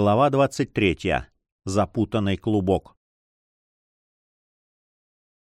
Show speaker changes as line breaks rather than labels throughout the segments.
Глава 23. Запутанный клубок.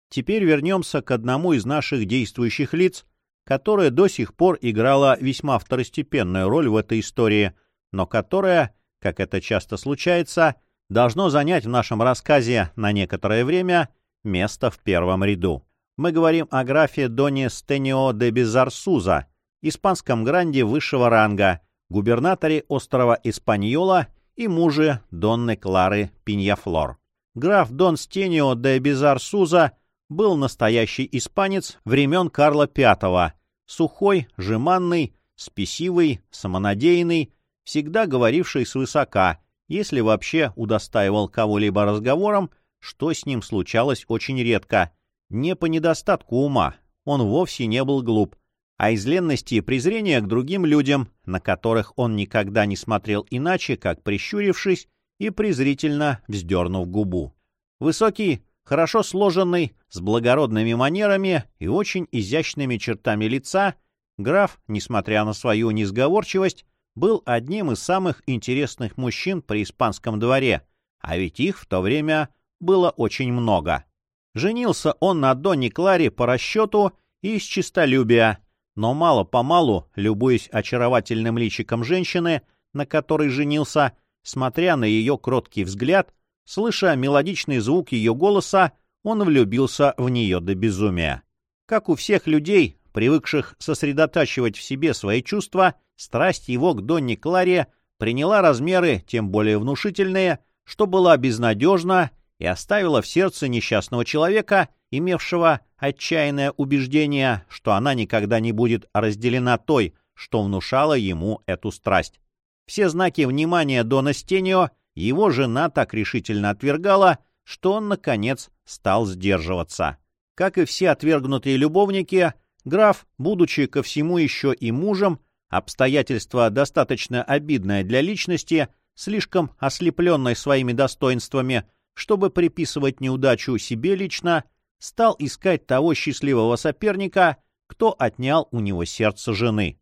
Теперь вернемся к одному из наших действующих лиц, которое до сих пор играло весьма второстепенную роль в этой истории, но которое, как это часто случается, должно занять в нашем рассказе на некоторое время место в первом ряду. Мы говорим о графе Доне Стенио де Безарсуза, испанском гранде высшего ранга, губернаторе острова Испаньола и муже Донны Клары Пиньяфлор. Граф Дон Стенио де Безарсуза был настоящий испанец времен Карла V, сухой, жеманный, спесивый, самонадеянный, всегда говоривший свысока, если вообще удостаивал кого-либо разговором, что с ним случалось очень редко. Не по недостатку ума, он вовсе не был глуп, а из ленности и презрения к другим людям, на которых он никогда не смотрел иначе, как прищурившись и презрительно вздернув губу. Высокий, хорошо сложенный, с благородными манерами и очень изящными чертами лица, граф, несмотря на свою несговорчивость, был одним из самых интересных мужчин при испанском дворе, а ведь их в то время было очень много. Женился он на Донне Кларе по расчету и из честолюбия, но мало-помалу, любуясь очаровательным личиком женщины, на которой женился, смотря на ее кроткий взгляд, слыша мелодичный звук ее голоса, он влюбился в нее до безумия. Как у всех людей, привыкших сосредотачивать в себе свои чувства, страсть его к Донне Кларе приняла размеры, тем более внушительные, что была безнадежна и оставила в сердце несчастного человека, имевшего отчаянное убеждение, что она никогда не будет разделена той, что внушала ему эту страсть. Все знаки внимания Дона Стенио его жена так решительно отвергала, что он, наконец, стал сдерживаться. Как и все отвергнутые любовники, граф, будучи ко всему еще и мужем, обстоятельство достаточно обидное для личности, слишком ослепленной своими достоинствами, чтобы приписывать неудачу себе лично, стал искать того счастливого соперника, кто отнял у него сердце жены.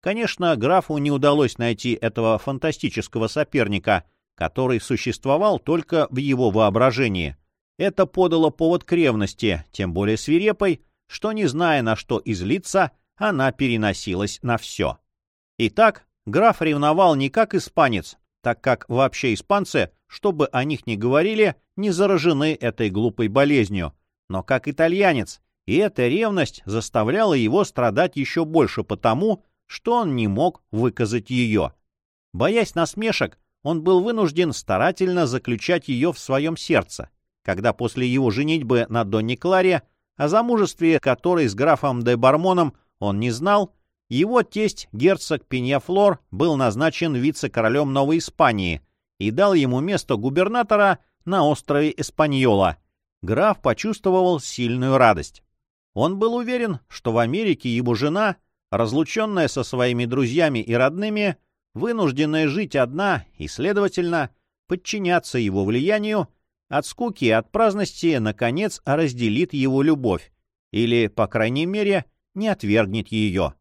Конечно, графу не удалось найти этого фантастического соперника, который существовал только в его воображении. Это подало повод к ревности, тем более свирепой, что, не зная на что излиться, она переносилась на все. Итак, граф ревновал не как испанец, так как вообще испанцы, что бы о них ни говорили, не заражены этой глупой болезнью, но как итальянец, и эта ревность заставляла его страдать еще больше потому, что он не мог выказать ее. Боясь насмешек, он был вынужден старательно заключать ее в своем сердце, когда после его женитьбы на Донне Кларе, о замужестве которой с графом де Бармоном он не знал, его тесть, герцог Пеньяфлор, был назначен вице-королем Новой Испании и дал ему место губернатора на острове Эспаньола. Граф почувствовал сильную радость. Он был уверен, что в Америке его жена, разлученная со своими друзьями и родными, вынужденная жить одна и, следовательно, подчиняться его влиянию, от скуки и от праздности, наконец, разделит его любовь или, по крайней мере, не отвергнет ее.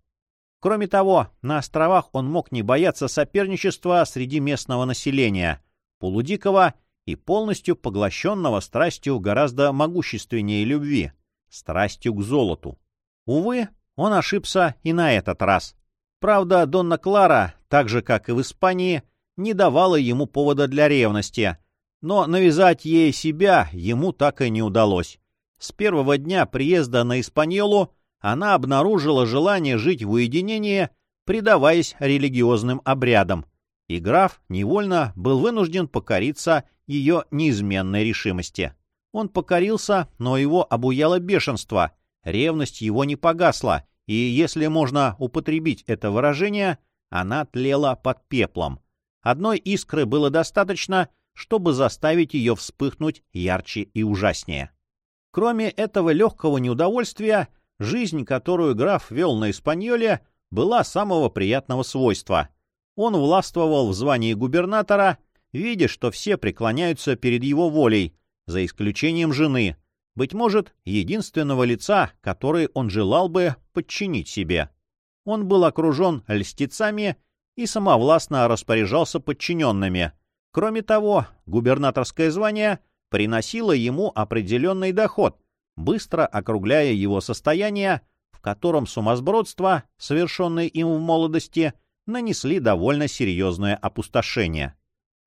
Кроме того, на островах он мог не бояться соперничества среди местного населения, полудикого и полностью поглощенного страстью гораздо могущественнее любви, страстью к золоту. Увы, он ошибся и на этот раз. Правда, Донна Клара, так же, как и в Испании, не давала ему повода для ревности, но навязать ей себя ему так и не удалось. С первого дня приезда на Испаньолу она обнаружила желание жить в уединении, предаваясь религиозным обрядам, и граф невольно был вынужден покориться ее неизменной решимости. Он покорился, но его обуяло бешенство, ревность его не погасла, и, если можно употребить это выражение, она тлела под пеплом. Одной искры было достаточно, чтобы заставить ее вспыхнуть ярче и ужаснее. Кроме этого легкого неудовольствия, Жизнь, которую граф вел на Испаньоле, была самого приятного свойства. Он властвовал в звании губернатора, видя, что все преклоняются перед его волей, за исключением жены, быть может, единственного лица, которое он желал бы подчинить себе. Он был окружен льстецами и самовластно распоряжался подчиненными, Кроме того, губернаторское звание приносило ему определенный доход, быстро округляя его состояние, в котором сумасбродства, совершенные им в молодости, нанесли довольно серьезное опустошение.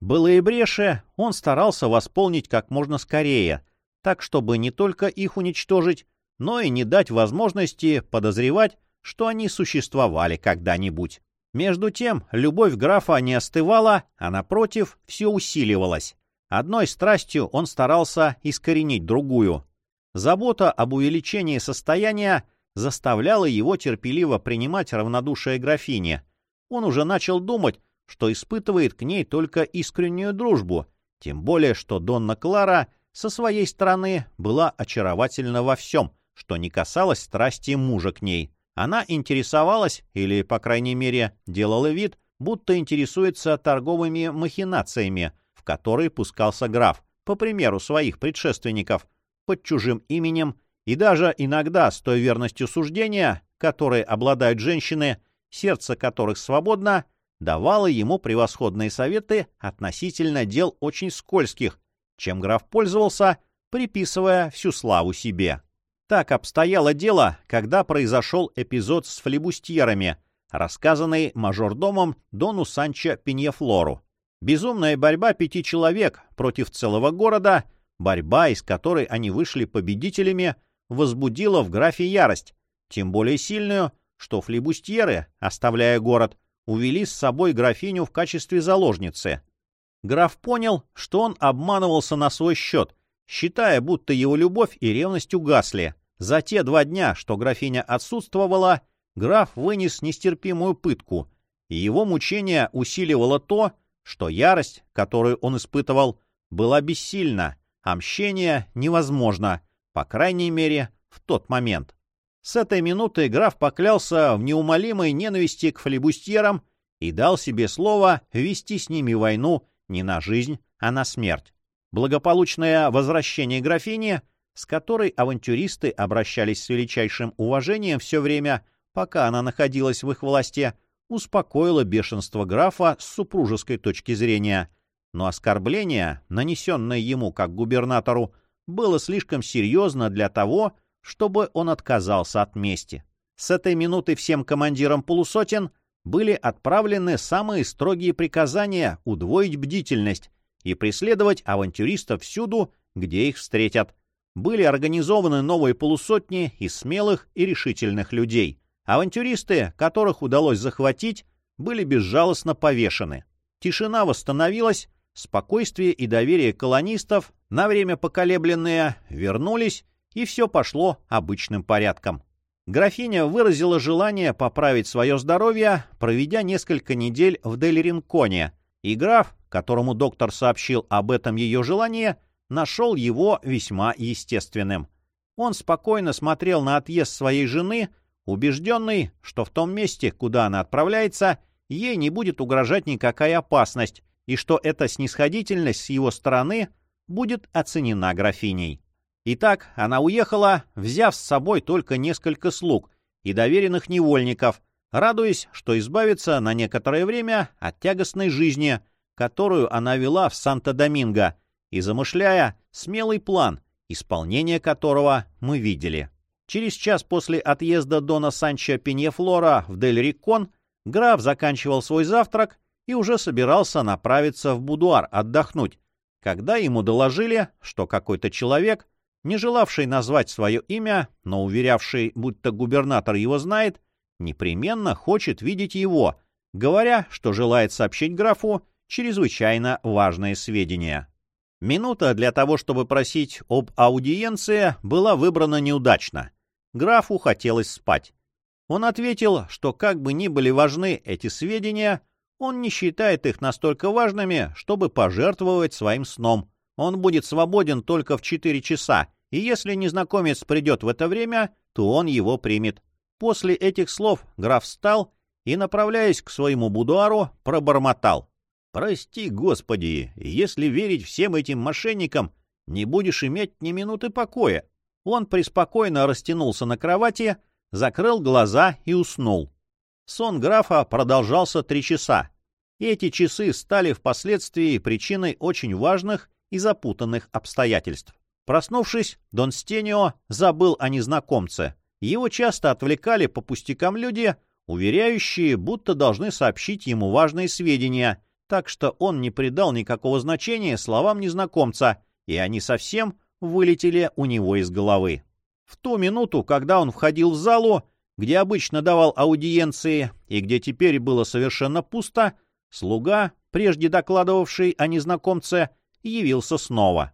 Былые бреши он старался восполнить как можно скорее, так чтобы не только их уничтожить, но и не дать возможности подозревать, что они существовали когда-нибудь. Между тем, любовь графа не остывала, а, напротив, все усиливалась. Одной страстью он старался искоренить другую. Забота об увеличении состояния заставляла его терпеливо принимать равнодушие графини. Он уже начал думать, что испытывает к ней только искреннюю дружбу, тем более что Донна Клара со своей стороны была очаровательна во всем, что не касалось страсти мужа к ней. Она интересовалась, или, по крайней мере, делала вид, будто интересуется торговыми махинациями, в которые пускался граф, по примеру своих предшественников, под чужим именем и даже иногда с той верностью суждения, которой обладают женщины, сердце которых свободно, давала ему превосходные советы относительно дел очень скользких, чем граф пользовался, приписывая всю славу себе. Так обстояло дело, когда произошел эпизод с флебустьерами, рассказанный мажордомом Дону Санчо Пиньефлору. Безумная борьба пяти человек против целого города, борьба, из которой они вышли победителями, возбудила в графе ярость, тем более сильную, что флебустьеры, оставляя город, увели с собой графиню в качестве заложницы. Граф понял, что он обманывался на свой счет, считая, будто его любовь и ревность угасли. За те два дня, что графиня отсутствовала, граф вынес нестерпимую пытку, и его мучение усиливало то, что ярость, которую он испытывал, была бессильна, а мщение невозможно, по крайней мере, в тот момент. С этой минуты граф поклялся в неумолимой ненависти к флебустьерам и дал себе слово вести с ними войну не на жизнь, а на смерть. Благополучное возвращение графини, с которой авантюристы обращались с величайшим уважением все время, пока она находилась в их власти, успокоило бешенство графа с супружеской точки зрения. Но оскорбление, нанесенное ему как губернатору, было слишком серьезно для того, чтобы он отказался от мести. С этой минуты всем командирам полусотен были отправлены самые строгие приказания удвоить бдительность и преследовать авантюристов всюду, где их встретят. Были организованы новые полусотни из смелых и решительных людей. Авантюристы, которых удалось захватить, были безжалостно повешены. Тишина восстановилась, спокойствие и доверие колонистов, на время поколебленные, вернулись, и все пошло обычным порядком. Графиня выразила желание поправить свое здоровье, проведя несколько недель в Дель-Ринконе, и граф, которому доктор сообщил об этом ее желании, нашел его весьма естественным. Он спокойно смотрел на отъезд своей жены, убежденный, что в том месте, куда она отправляется, ей не будет угрожать никакая опасность, и что эта снисходительность с его стороны будет оценена графиней. Итак, она уехала, взяв с собой только несколько слуг и доверенных невольников, радуясь, что избавится на некоторое время от тягостной жизни, которую она вела в Санто-Доминго, и замышляя смелый план, исполнение которого мы видели. Через час после отъезда Дона Санчо Пиньефлора в Дель-Рикон граф заканчивал свой завтрак и уже собирался направиться в будуар отдохнуть, когда ему доложили, что какой-то человек не желавший назвать свое имя, но уверявший, будто губернатор его знает, непременно хочет видеть его, говоря, что желает сообщить графу чрезвычайно важные сведения. Минута для того, чтобы просить об аудиенции, была выбрана неудачно. Графу хотелось спать. Он ответил, что как бы ни были важны эти сведения, он не считает их настолько важными, чтобы пожертвовать своим сном. Он будет свободен только в четыре часа, и если незнакомец придет в это время, то он его примет. После этих слов граф встал и, направляясь к своему будуару, пробормотал. «Прости, Господи, если верить всем этим мошенникам, не будешь иметь ни минуты покоя». Он преспокойно растянулся на кровати, закрыл глаза и уснул. Сон графа продолжался три часа. эти часы стали впоследствии причиной очень важных и запутанных обстоятельств. Проснувшись, Дон Стенио забыл о незнакомце. Его часто отвлекали по пустякам люди, уверяющие, будто должны сообщить ему важные сведения, так что он не придал никакого значения словам незнакомца, и они совсем вылетели у него из головы. В ту минуту, когда он входил в залу, где обычно давал аудиенции и где теперь было совершенно пусто, слуга, прежде докладывавший о незнакомце, явился снова. —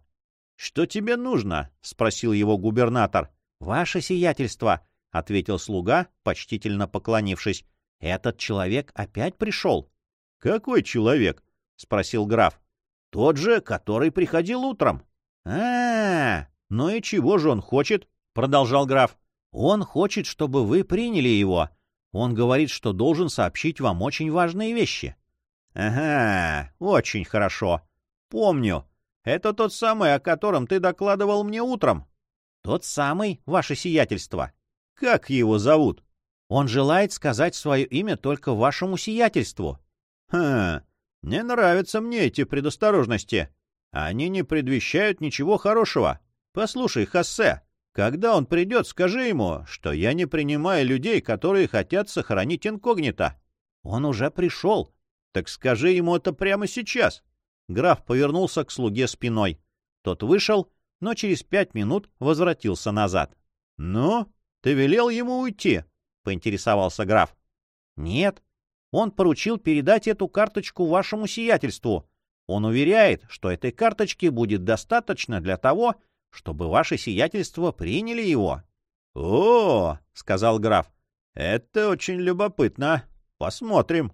Что тебе нужно? — спросил его губернатор. — Ваше сиятельство, — ответил слуга, почтительно поклонившись. — Этот человек опять пришел. — Какой человек? — спросил граф. — Тот же, который приходил утром. — А, ну и чего же он хочет? — продолжал граф. — Он хочет, чтобы вы приняли его. Он говорит, что должен сообщить вам очень важные вещи. — Ага, очень хорошо. Помню. Это тот самый, о котором ты докладывал мне утром. — Тот самый, ваше сиятельство. — Как его зовут? — Он желает сказать свое имя только вашему сиятельству. — Хм, не нравятся мне эти предосторожности. Они не предвещают ничего хорошего. Послушай, Хассе, когда он придет, скажи ему, что я не принимаю людей, которые хотят сохранить инкогнито. Он уже пришел. Так скажи ему это прямо сейчас. Граф повернулся к слуге спиной. Тот вышел, но через пять минут возвратился назад. — Ну, ты велел ему уйти? — поинтересовался граф. — Нет. Он поручил передать эту карточку вашему сиятельству. Он уверяет, что этой карточки будет достаточно для того, чтобы ваше сиятельство приняли его. — О, — сказал граф, — это очень любопытно. Посмотрим.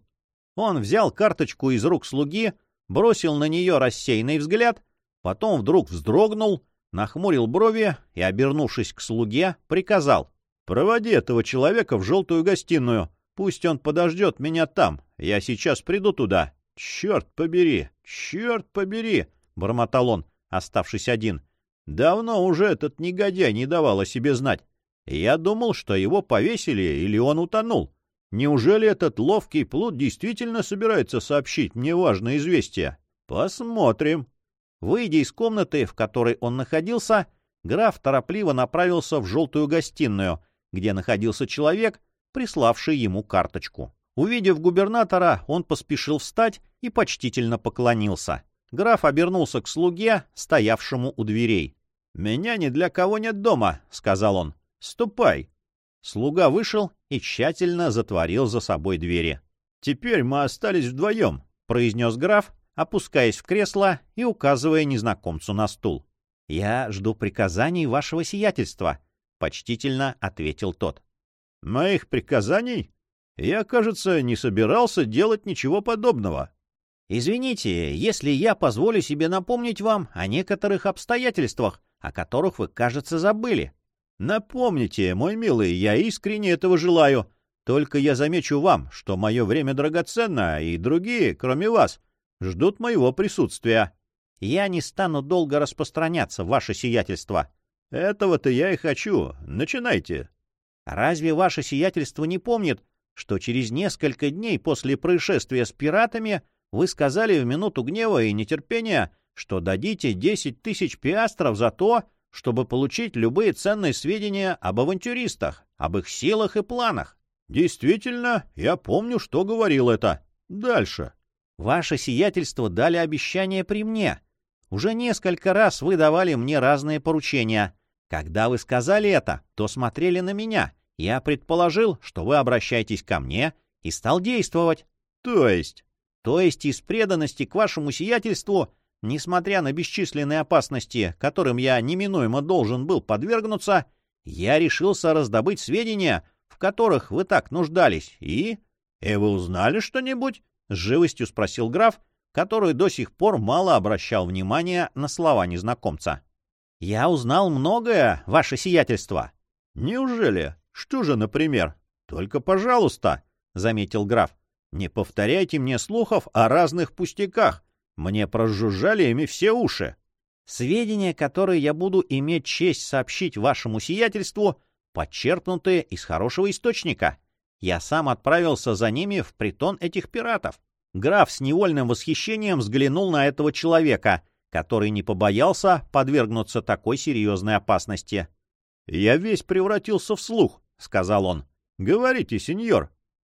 Он взял карточку из рук слуги, бросил на нее рассеянный взгляд, потом вдруг вздрогнул, нахмурил брови и, обернувшись к слуге, приказал. — Проводи этого человека в желтую гостиную. Пусть он подождет меня там. Я сейчас приду туда. — Черт побери! Черт побери! — бормотал он, оставшись один. Давно уже этот негодяй не давал о себе знать. Я думал, что его повесили или он утонул. Неужели этот ловкий плут действительно собирается сообщить мне важное известие? Посмотрим. Выйдя из комнаты, в которой он находился, граф торопливо направился в желтую гостиную, где находился человек, приславший ему карточку. Увидев губернатора, он поспешил встать и почтительно поклонился. Граф обернулся к слуге, стоявшему у дверей. «Меня ни для кого нет дома», — сказал он. «Ступай». Слуга вышел и тщательно затворил за собой двери. «Теперь мы остались вдвоем», — произнес граф, опускаясь в кресло и указывая незнакомцу на стул. «Я жду приказаний вашего сиятельства», — почтительно ответил тот. «Моих приказаний? Я, кажется, не собирался делать ничего подобного». «Извините, если я позволю себе напомнить вам о некоторых обстоятельствах, о которых вы, кажется, забыли. Напомните, мой милый, я искренне этого желаю. Только я замечу вам, что мое время драгоценно, и другие, кроме вас, ждут моего присутствия. Я не стану долго распространяться, ваше сиятельство. Этого-то я и хочу. Начинайте. Разве ваше сиятельство не помнит, что через несколько дней после происшествия с пиратами вы сказали в минуту гнева и нетерпения, что дадите 10 тысяч пиастров за то, чтобы получить любые ценные сведения об авантюристах, об их силах и планах. Действительно, я помню, что говорил это. Дальше. Ваше сиятельство дали обещание при мне. Уже несколько раз вы давали мне разные поручения. Когда вы сказали это, то смотрели на меня. Я предположил, что вы обращаетесь ко мне и стал действовать. То есть? То есть из преданности к вашему сиятельству Несмотря на бесчисленные опасности, которым я неминуемо должен был подвергнуться, я решился раздобыть сведения, в которых вы так нуждались, и... — И вы узнали что-нибудь? — с живостью спросил граф, который до сих пор мало обращал внимания на слова незнакомца. — Я узнал многое, ваше сиятельство. — Неужели? Что же, например? — Только, пожалуйста, — заметил граф, — не повторяйте мне слухов о разных пустяках, мне прожужжали ими все уши. Сведения, которые я буду иметь честь сообщить вашему сиятельству, подчеркнуты из хорошего источника. Я сам отправился за ними в притон этих пиратов. Граф с невольным восхищением взглянул на этого человека, который не побоялся подвергнуться такой серьезной опасности. «Я весь превратился в слух», — сказал он. «Говорите, сеньор».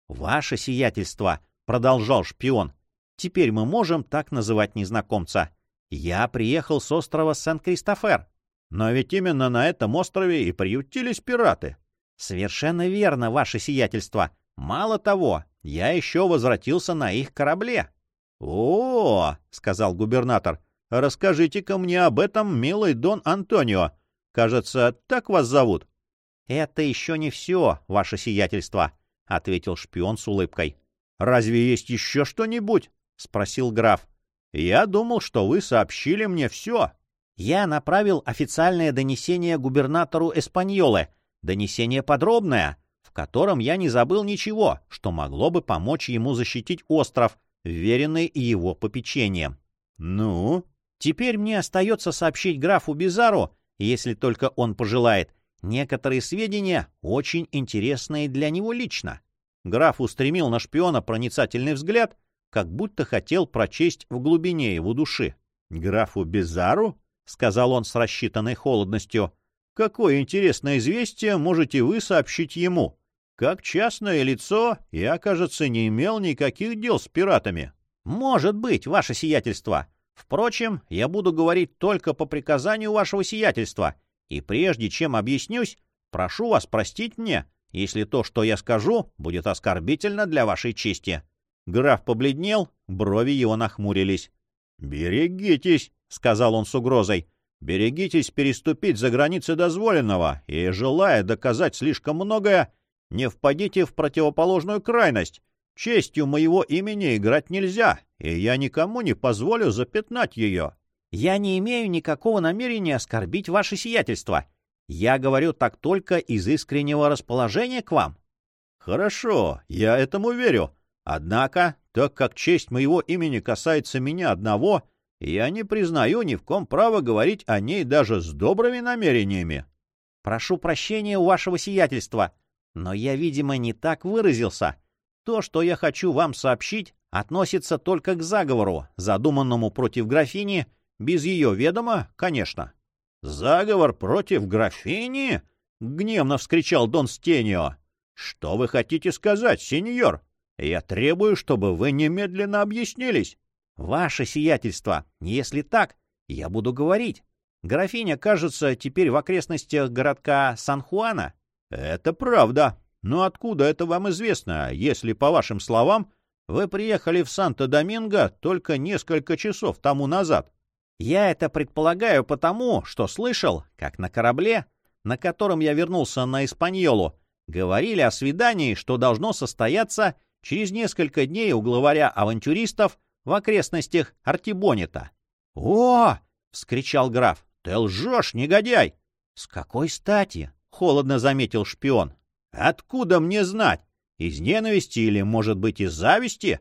«Ваше сиятельство», — продолжал шпион. «Теперь мы можем так называть незнакомца. Я приехал с острова Сен-Кристофер». «Но ведь именно на этом острове и приютились пираты». «Совершенно верно, ваше сиятельство. Мало того, я еще возвратился на их корабле. — О, — сказал губернатор, — расскажите-ка мне об этом, милый Дон Антонио. Кажется, так вас зовут. — Это еще не все, ваше сиятельство, — ответил шпион с улыбкой. — Разве есть еще что-нибудь? — спросил граф. — Я думал, что вы сообщили мне все. Я направил официальное донесение губернатору Эспаньолы, донесение подробное, котором я не забыл ничего, что могло бы помочь ему защитить остров, веренный его попечением. Ну, теперь мне остается сообщить графу Бизару, если только он пожелает, некоторые сведения, очень интересные для него лично. Граф устремил на шпиона проницательный взгляд, как будто хотел прочесть в глубине его души. «Графу Бизару?» — сказал он с рассчитанной холодностью. «Какое интересное известие можете вы сообщить ему?» Как частное лицо, я, кажется, не имел никаких дел с пиратами. Может быть, ваше сиятельство. Впрочем, я буду говорить только по приказанию вашего сиятельства. И прежде чем объяснюсь, прошу вас простить мне, если то, что я скажу, будет оскорбительно для вашей чести. Граф побледнел, брови его нахмурились. «Берегитесь», — сказал он с угрозой. «Берегитесь переступить за границы дозволенного, и, желая доказать слишком многое, не впадите в противоположную крайность. Честью моего имени играть нельзя, и я никому не позволю запятнать ее. Я не имею никакого намерения оскорбить ваше сиятельство. Я говорю так только из искреннего расположения к вам. Хорошо, я этому верю. Однако, так как честь моего имени касается меня одного, я не признаю ни в ком права говорить о ней даже с добрыми намерениями. Прошу прощения у вашего сиятельства, но я, видимо, не так выразился. То, что я хочу вам сообщить, относится только к заговору, задуманному против графини, без ее ведома, конечно. «Заговор против графини?» — гневно вскричал Дон Стенио. «Что вы хотите сказать, сеньор? Я требую, чтобы вы немедленно объяснились». «Ваше сиятельство, если так, я буду говорить. Графиня, кажется, теперь в окрестностях городка Сан-Хуана. «Это правда. Но откуда это вам известно, если, по вашим словам, вы приехали в Санто-Доминго только несколько часов тому назад?» «Я это предполагаю потому, что слышал, как на корабле, на котором я вернулся на Испаньолу, говорили о свидании, что должно состояться через несколько дней у главаря авантюристов в окрестностях Артибонита. «О!» — вскричал граф. «Ты лжешь, негодяй!» «С какой стати?» холодно заметил шпион. Откуда мне знать? Из ненависти или, может быть, из зависти?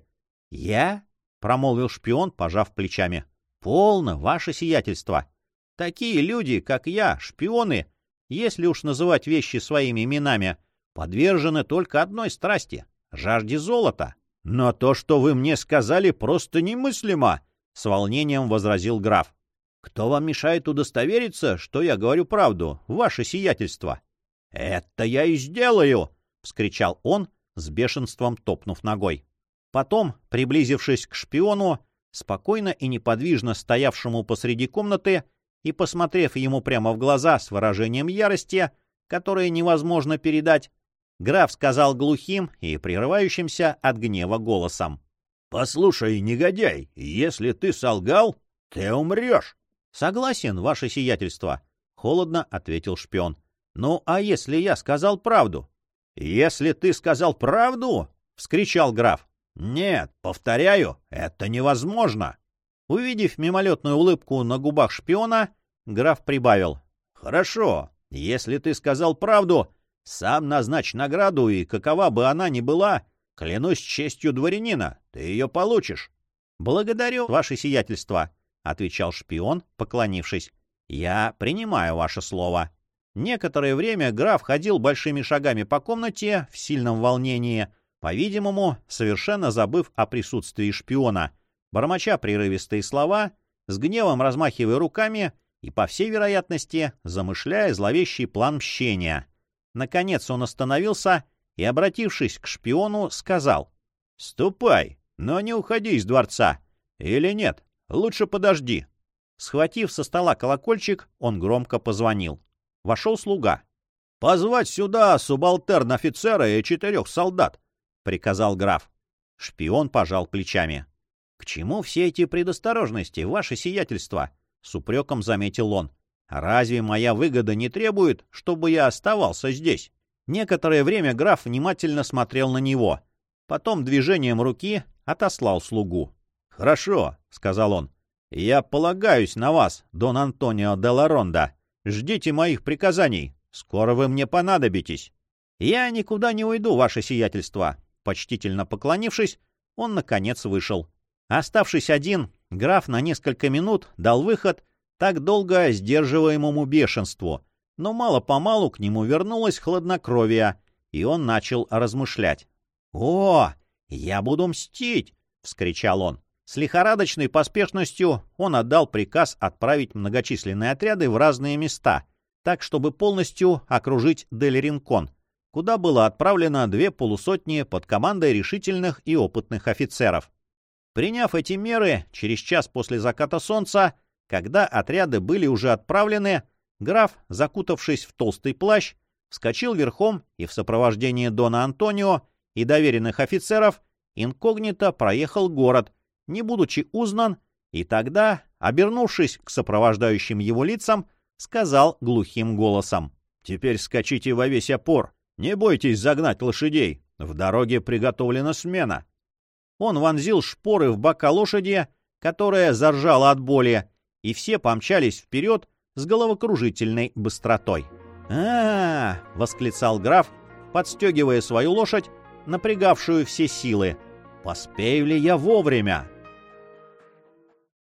Я? промолвил шпион, пожав плечами. Полно, ваше сиятельство. Такие люди, как я, шпионы, если уж называть вещи своими именами, подвержены только одной страсти — жажде золота. Но то, что вы мне сказали, просто немыслимо, — с волнением возразил граф. Кто вам мешает удостовериться, что я говорю правду, ваше сиятельство? — Это я и сделаю! — вскричал он, с бешенством топнув ногой. Потом, приблизившись к шпиону, спокойно и неподвижно стоявшему посреди комнаты, и, посмотрев ему прямо в глаза с выражением ярости, которое невозможно передать, граф сказал глухим и прерывающимся от гнева голосом. — Послушай, негодяй, если ты солгал, ты умрешь. «Согласен, ваше сиятельство», — холодно ответил шпион. «Ну, а если я сказал правду?» «Если ты сказал правду?» — вскричал граф. «Нет, повторяю, это невозможно». Увидев мимолетную улыбку на губах шпиона, граф прибавил. «Хорошо, если ты сказал правду, сам назначь награду, и какова бы она ни была, клянусь честью дворянина, ты ее получишь». «Благодарю, ваше сиятельство», — отвечал шпион, поклонившись. — Я принимаю ваше слово. Некоторое время граф ходил большими шагами по комнате в сильном волнении, по-видимому, совершенно забыв о присутствии шпиона, бормоча прерывистые слова, с гневом размахивая руками и, по всей вероятности, замышляя зловещий план мщения. Наконец он остановился и, обратившись к шпиону, сказал «Ступай, но не уходи из дворца. Или нет, лучше подожди». Схватив со стола колокольчик, он громко позвонил. Вошел слуга. «Позвать сюда субалтерн-офицера и четырех солдат», — приказал граф. Шпион пожал плечами. «К чему все эти предосторожности, ваше сиятельство?» — с упреком заметил он. «Разве моя выгода не требует, чтобы я оставался здесь?» Некоторое время граф внимательно смотрел на него. Потом движением руки отослал слугу. «Хорошо», — сказал он. «Я полагаюсь на вас, Дон Антонио де Ларонда. Ждите моих приказаний. Скоро вы мне понадобитесь». «Я никуда не уйду, ваше сиятельство». Почтительно поклонившись, он, наконец, вышел. Оставшись один, граф на несколько минут дал выход так долго сдерживаемому бешенству, но мало-помалу к нему вернулось хладнокровие, и он начал размышлять. «О, я буду мстить!» — вскричал он. С лихорадочной поспешностью он отдал приказ отправить многочисленные отряды в разные места, так, чтобы полностью окружить Дель-Ринкон, куда было отправлено две полусотни под командой решительных и опытных офицеров. Приняв эти меры, через час после заката солнца, когда отряды были уже отправлены, граф, закутавшись в толстый плащ, вскочил верхом и в сопровождении Дона Антонио и доверенных офицеров инкогнито проехал город — не будучи узнан, и тогда, обернувшись к сопровождающим его лицам, сказал глухим голосом. «Теперь скачите во весь опор. Не бойтесь загнать лошадей. В дороге приготовлена смена». Он вонзил шпоры в бока лошади, которая заржала от боли, и все помчались вперед с головокружительной быстротой. а, -а, -а восклицал граф, подстегивая свою лошадь, напрягавшую все силы. «Поспею ли я вовремя?»